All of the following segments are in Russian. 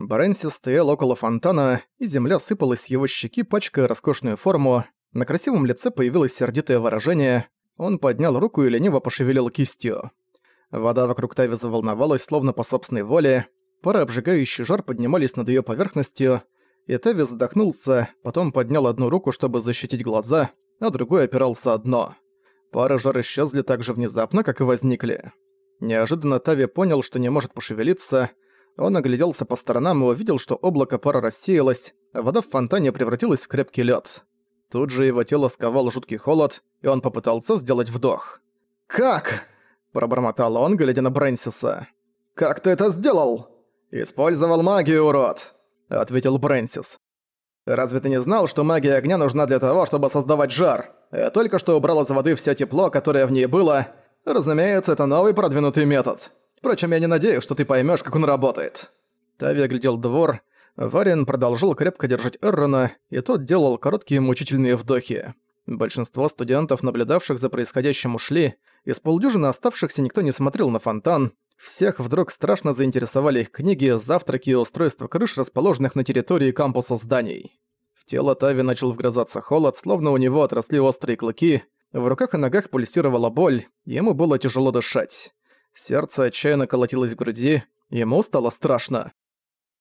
Брэнси стоял около фонтана, и земля сыпалась с его щеки, пачкая роскошную форму. На красивом лице появилось сердитое выражение. Он поднял руку и лениво пошевелил кистью. Вода вокруг Тави заволновалась, словно по собственной воле. Пары обжигающий жар поднимались над её поверхностью, и Тави задохнулся, потом поднял одну руку, чтобы защитить глаза, а другой опирался о дно. Пары жар исчезли так же внезапно, как и возникли. Неожиданно Тави понял, что не может пошевелиться. Он огляделся по сторонам и увидел, что облако пара рассеялось, а вода в фонтане превратилась в крепкий лед. Тут же его тело сковал жуткий холод, и он попытался сделать вдох. «Как?» – пробормотал он, глядя на Брэнсиса. «Как ты это сделал?» «Использовал магию, урод!» – ответил Брэнсис. «Разве ты не знал, что магия огня нужна для того, чтобы создавать жар? Я только что убрал из воды все тепло, которое в ней было. Разумеется, это новый продвинутый метод. Впрочем, я не надеюсь, что ты поймешь, как он работает». Тави оглядел двор. Варен продолжил крепко держать Эррона, и тот делал короткие мучительные вдохи. Большинство студентов, наблюдавших за происходящим, ушли. Из полдюжины оставшихся никто не смотрел на фонтан. Всех вдруг страшно заинтересовали их книги, завтраки и устройства крыш, расположенных на территории кампуса зданий. В тело Тави начал вгрызаться холод, словно у него отросли острые клыки, в руках и ногах пульсировала боль, ему было тяжело дышать. Сердце отчаянно колотилось в груди, ему стало страшно.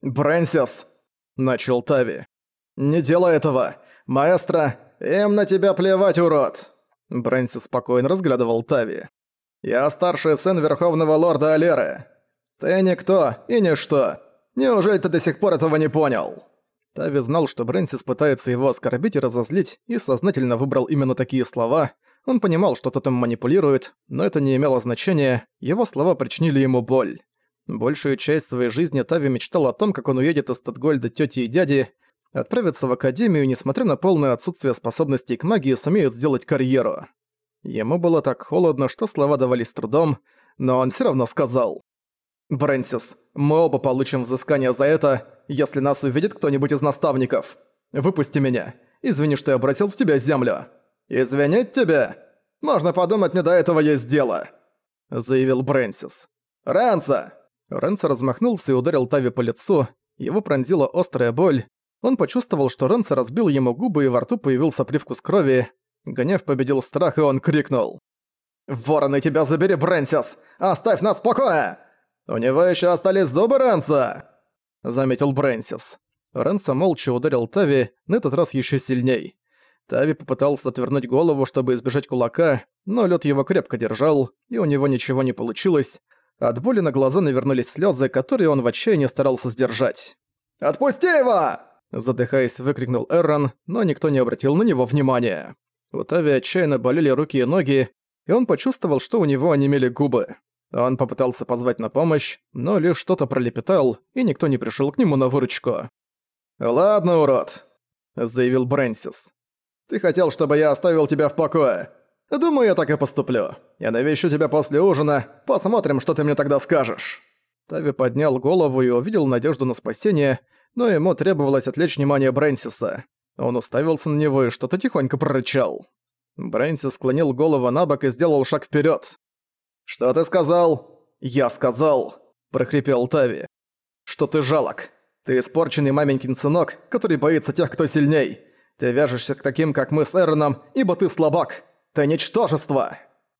«Брэнсис!» – начал Тави. «Не делай этого! Маэстро, им на тебя плевать, урод!» Брэнсис спокойно разглядывал Тави. Я старший сын Верховного Лорда Алеры. Ты никто и ничто. Неужели ты до сих пор этого не понял?» Тави знал, что Брэнсис пытается его оскорбить и разозлить, и сознательно выбрал именно такие слова. Он понимал, что тот им манипулирует, но это не имело значения, его слова причинили ему боль. Большую часть своей жизни Тави мечтал о том, как он уедет из Статгольда тети и дяди, отправится в академию и, несмотря на полное отсутствие способностей к магии, сумеет сделать карьеру. Ему было так холодно, что слова давались трудом, но он все равно сказал. «Брэнсис, мы оба получим взыскание за это, если нас увидит кто-нибудь из наставников. Выпусти меня. Извини, что я бросил в тебя землю». «Извинить тебя? Можно подумать, мне до этого есть дело», — заявил Брэнсис. «Рэнса!» Рэнса размахнулся и ударил Тави по лицу. Его пронзила острая боль. Он почувствовал, что Рэнса разбил ему губы и во рту появился привкус крови. Гнев победил страх, и он крикнул. «Вороны, тебя забери, Брэнсис! Оставь нас в покое!» «У него еще остались зубы, Рэнса!» Заметил Брэнсис. Рэнса молча ударил Тави, на этот раз еще сильней. Тави попытался отвернуть голову, чтобы избежать кулака, но лед его крепко держал, и у него ничего не получилось. От боли на глаза навернулись слезы, которые он в отчаянии старался сдержать. «Отпусти его!» Задыхаясь, выкрикнул Эррон, но никто не обратил на него внимания. У Тави отчаянно болели руки и ноги, и он почувствовал, что у него онемели губы. Он попытался позвать на помощь, но лишь что-то пролепетал, и никто не пришел к нему на выручку. «Ладно, урод», — заявил Брэнсис. «Ты хотел, чтобы я оставил тебя в покое. Думаю, я так и поступлю. Я навещу тебя после ужина, посмотрим, что ты мне тогда скажешь». Тави поднял голову и увидел надежду на спасение, но ему требовалось отвлечь внимание Брэнсиса. Он уставился на него и что-то тихонько прорычал. Брэнси склонил голову на бок и сделал шаг вперед. «Что ты сказал?» «Я сказал!» – прохрипел Тави. «Что ты жалок. Ты испорченный маменькин сынок, который боится тех, кто сильней. Ты вяжешься к таким, как мы с Эроном, ибо ты слабак. Ты ничтожество!»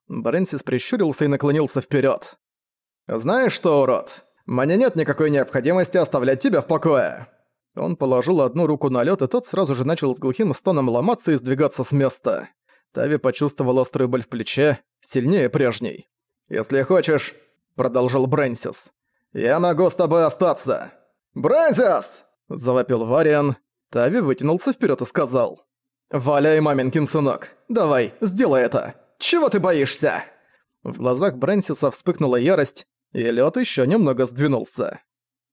Брэнсис прищурился и наклонился вперед. «Знаешь что, урод? Мне нет никакой необходимости оставлять тебя в покое!» Он положил одну руку на лед, и тот сразу же начал с глухим стоном ломаться и сдвигаться с места. Тави почувствовал острую боль в плече, сильнее прежней. «Если хочешь», — продолжил Брэнсис, — «я могу с тобой остаться». «Брэнсис!» — завопил Вариан. Тави вытянулся вперед и сказал. «Валяй, маменькин сынок, давай, сделай это! Чего ты боишься?» В глазах Брэнсиса вспыхнула ярость, и лед еще немного сдвинулся.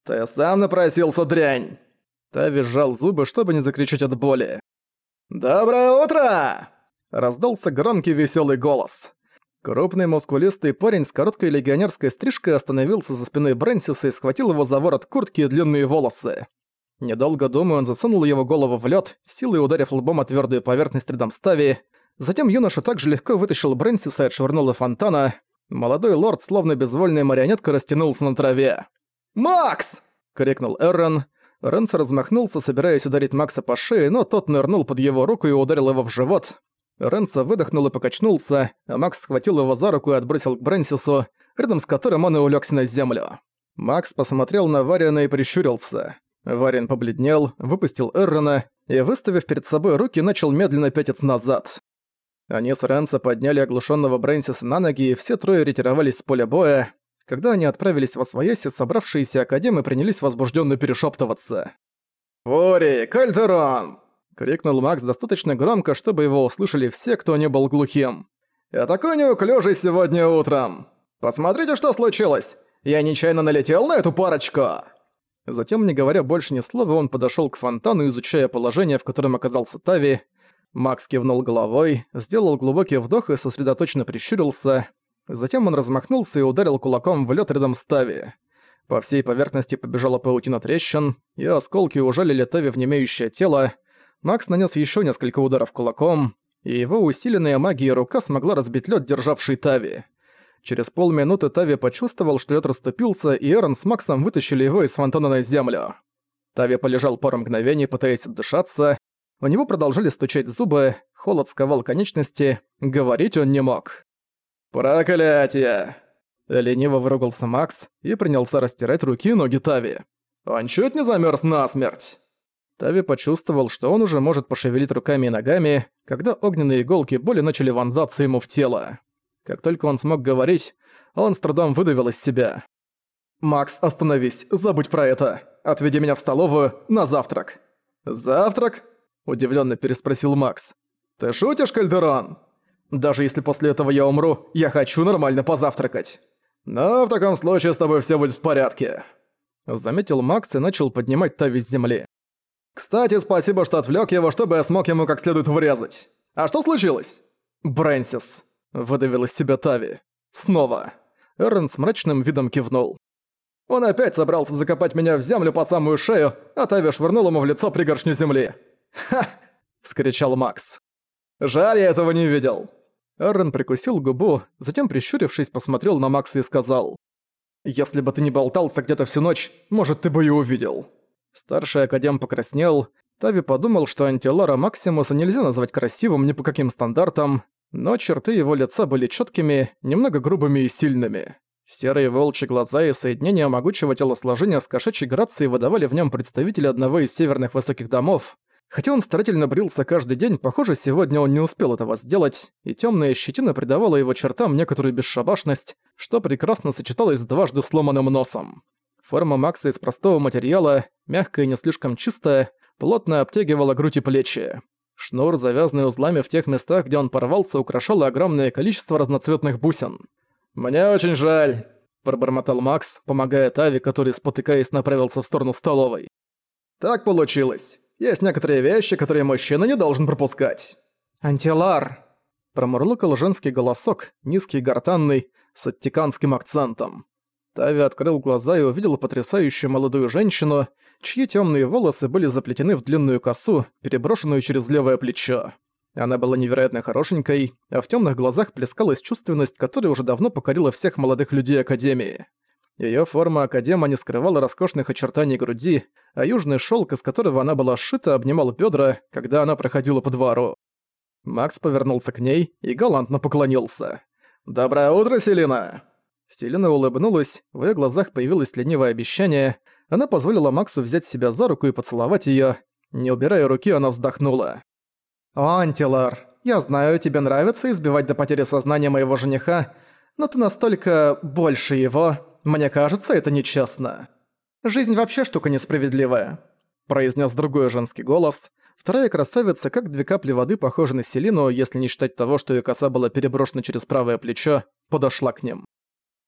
«Ты сам напросился, дрянь!» Тави сжал зубы, чтобы не закричать от боли. «Доброе утро!» Раздался громкий веселый голос. Крупный мускулистый парень с короткой легионерской стрижкой остановился за спиной Брэнсиса и схватил его за ворот куртки и длинные волосы. Недолго думая, он засунул его голову в лед, силой ударив лбом о твердую поверхность рядом с Тави. Затем юноша также легко вытащил Брэнсиса и отшвырнул фонтана. Молодой лорд, словно безвольная марионетка, растянулся на траве. «Макс!» — крикнул Эррон. Ренс размахнулся, собираясь ударить Макса по шее, но тот нырнул под его руку и ударил его в живот. Ренса выдохнул и покачнулся, а Макс схватил его за руку и отбросил к Брэнсису, рядом с которым он и улегся на землю. Макс посмотрел на Вариана и прищурился. Вариан побледнел, выпустил Эррона и, выставив перед собой руки, начал медленно пятиться назад. Они с Ренса подняли оглушенного Брэнсиса на ноги, и все трое ретировались с поля боя. Когда они отправились во свояси, собравшиеся академы принялись возбужденно перешептываться. «Фури! Кальдерон!» — крикнул Макс достаточно громко, чтобы его услышали все, кто не был глухим. «Я такой неуклюжий сегодня утром! Посмотрите, что случилось! Я нечаянно налетел на эту парочку!» Затем, не говоря больше ни слова, он подошёл к фонтану, изучая положение, в котором оказался Тави. Макс кивнул головой, сделал глубокий вдох и сосредоточенно прищурился. Затем он размахнулся и ударил кулаком в лед рядом с Тави. По всей поверхности побежала паутина трещин, и осколки ужалили Тави в немеющее тело. Макс нанес еще несколько ударов кулаком, и его усиленная магией рука смогла разбить лед, державший Тави. Через полминуты Тави почувствовал, что лед расступился, и Эрон с Максом вытащили его из фонтана на землю. Тави полежал пару мгновений, пытаясь отдышаться. У него продолжали стучать зубы, холод сковал конечности, говорить он не мог. «Проклятие!» Лениво выругался Макс и принялся растирать руки и ноги Тави. «Он чуть не замерз насмерть!» Тави почувствовал, что он уже может пошевелить руками и ногами, когда огненные иголки боли начали вонзаться ему в тело. Как только он смог говорить, он с трудом выдавил из себя. «Макс, остановись, забудь про это. Отведи меня в столовую на завтрак». «Завтрак?» – удивленно переспросил Макс. «Ты шутишь, Кальдерон?» Даже если после этого я умру, я хочу нормально позавтракать. Но в таком случае с тобой все будет в порядке. Заметил Макс и начал поднимать Тави с земли. Кстати, спасибо, что отвлек его, чтобы я смог ему как следует врезать. А что случилось? Брэнсис. Выдавил из себя Тави. Снова. Эрн с мрачным видом кивнул. Он опять собрался закопать меня в землю по самую шею, а Тави швырнул ему в лицо пригоршню земли. «Ха!» – вскричал Макс. «Жаль, я этого не видел». Эррен прикусил губу, затем, прищурившись, посмотрел на Макса и сказал. «Если бы ты не болтался где-то всю ночь, может, ты бы и увидел». Старший академ покраснел. Тави подумал, что антилара Максимуса нельзя назвать красивым ни по каким стандартам, но черты его лица были четкими, немного грубыми и сильными. Серые волчьи глаза и соединение могучего телосложения с кошачьей грацией выдавали в нем представителя одного из северных высоких домов, Хотя он старательно брился каждый день, похоже, сегодня он не успел этого сделать, и темная щетина придавала его чертам некоторую бесшабашность, что прекрасно сочеталось с дважды сломанным носом. Форма Макса из простого материала, мягкая и не слишком чистая, плотно обтягивала грудь и плечи. Шнур, завязанный узлами в тех местах, где он порвался, украшал огромное количество разноцветных бусин. «Мне очень жаль», – пробормотал Макс, помогая Тави, который, спотыкаясь, направился в сторону столовой. «Так получилось. Есть некоторые вещи, которые мужчина не должен пропускать. «Антилар!» Промурлыкал женский голосок, низкий гортанный, с оттиканским акцентом. Тави открыл глаза и увидел потрясающую молодую женщину, чьи темные волосы были заплетены в длинную косу, переброшенную через левое плечо. Она была невероятно хорошенькой, а в темных глазах плескалась чувственность, которая уже давно покорила всех молодых людей Академии. Её форма Академа не скрывала роскошных очертаний груди, а южный шелк, из которого она была сшита, обнимал бедра, когда она проходила по двору. Макс повернулся к ней и галантно поклонился. «Доброе утро, Селина!» Селина улыбнулась, в её глазах появилось ленивое обещание. Она позволила Максу взять себя за руку и поцеловать её. Не убирая руки, она вздохнула. «О, Антилар, я знаю, тебе нравится избивать до потери сознания моего жениха, но ты настолько больше его. Мне кажется, это нечестно». «Жизнь вообще штука несправедливая», – произнес другой женский голос. Вторая красавица, как две капли воды, похожа на Селину, если не считать того, что ее коса была переброшена через правое плечо, подошла к ним.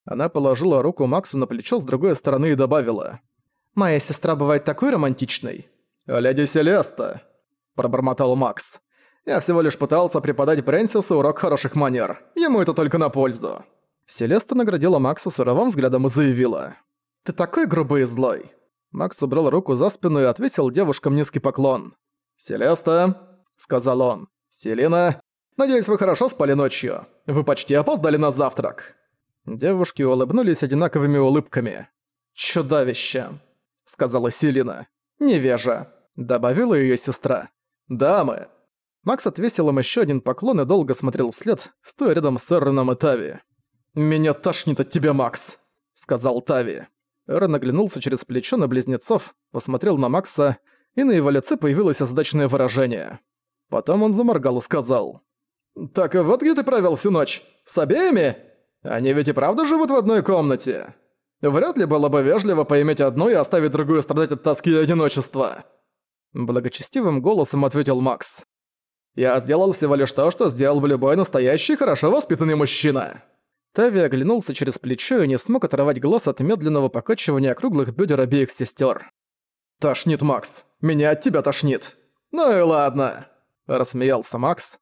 Она положила руку Максу на плечо с другой стороны и добавила. «Моя сестра бывает такой романтичной». «Леди Селеста», – пробормотал Макс. «Я всего лишь пытался преподать Брэнсису урок хороших манер. Ему это только на пользу». Селеста наградила Макса суровым взглядом и заявила. «Ты такой грубый и злой!» Макс убрал руку за спину и отвесил девушкам низкий поклон. «Селеста», — сказал он, — «Селина, надеюсь, вы хорошо спали ночью. Вы почти опоздали на завтрак». Девушки улыбнулись одинаковыми улыбками. «Чудовище!» Сказала Селина. «Невежа», — добавила её сестра. «Дамы». Макс отвесил им ещё один поклон и долго смотрел вслед, стоя рядом с Эрроном и Тави. «Меня тошнит от тебя, Макс», — сказал Тави. Эрон оглянулся через плечо на близнецов, посмотрел на Макса, и на его лице появилось озадаченное выражение. Потом он заморгал и сказал. «Так вот где ты провел всю ночь? С обеими? Они ведь и правда живут в одной комнате?» Вряд ли было бы вежливо поиметь одну и оставить другую страдать от тоски и одиночества. Благочестивым голосом ответил Макс. «Я сделал всего лишь то, что сделал бы любой настоящий, хорошо воспитанный мужчина». Тави оглянулся через плечо и не смог оторвать глаз от медленного покачивания круглых бедер обеих сестер. «Тошнит, Макс. Меня от тебя тошнит». «Ну и ладно», – рассмеялся Макс.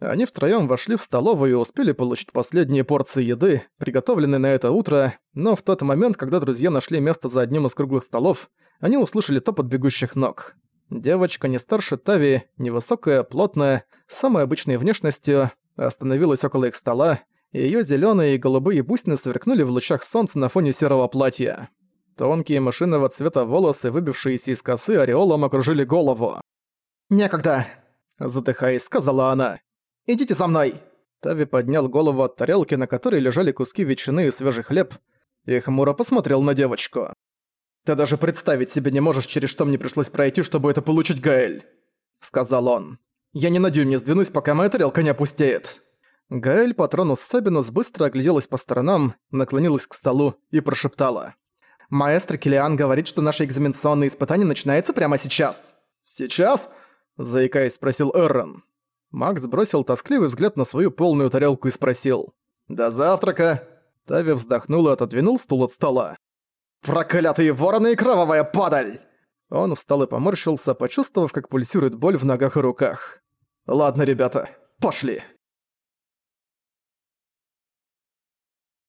Они втроём вошли в столовую и успели получить последние порции еды, приготовленные на это утро, но в тот момент, когда друзья нашли место за одним из круглых столов, они услышали топот бегущих ног. Девочка не старше Тави, невысокая, плотная, с самой обычной внешностью, остановилась около их стола, и её зелёные и голубые бусины сверкнули в лучах солнца на фоне серого платья. Тонкие машинного цвета волосы, выбившиеся из косы, ореолом окружили голову. «Некогда», — задыхаясь, сказала она. «Идите за мной!» Тави поднял голову от тарелки, на которой лежали куски ветчины и свежий хлеб, и хмуро посмотрел на девочку. «Ты даже представить себе не можешь, через что мне пришлось пройти, чтобы это получить, Гаэль!» Сказал он. «Я не на не сдвинусь, пока моя тарелка не опустеет!» Гаэль, патронус Сабинус, быстро огляделась по сторонам, наклонилась к столу и прошептала. «Маэстро Килиан говорит, что наше экзаменационное испытание начинается прямо сейчас!» «Сейчас?» – заикаясь, спросил Эррон. Макс бросил тоскливый взгляд на свою полную тарелку и спросил. «До завтрака!» Тави вздохнул и отодвинул стул от стола. «Проклятые вороны и кровавая падаль!» Он встал и поморщился, почувствовав, как пульсирует боль в ногах и руках. «Ладно, ребята, пошли!»